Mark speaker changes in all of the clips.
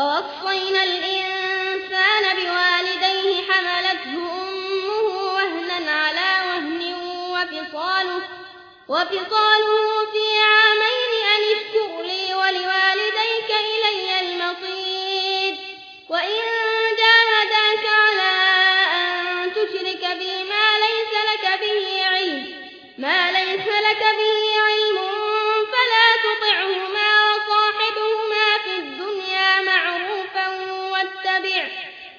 Speaker 1: ووصينا الإنسان بوالديه حملته أمه وهنا على وهن وفصاله, وفصاله في عامين أن اشكر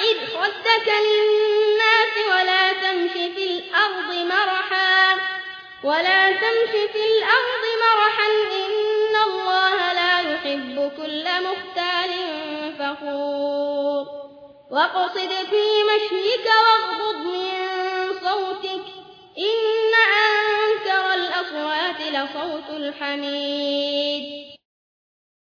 Speaker 1: تصعد خدك للناس ولا تمشي في الأرض مرحا ولا تمشي في الأرض مرحا إن الله لا يحب كل مختال فخور. واقصد في مشيك واغضض من صوتك إن أنكر الأصوات لصوت الحميد.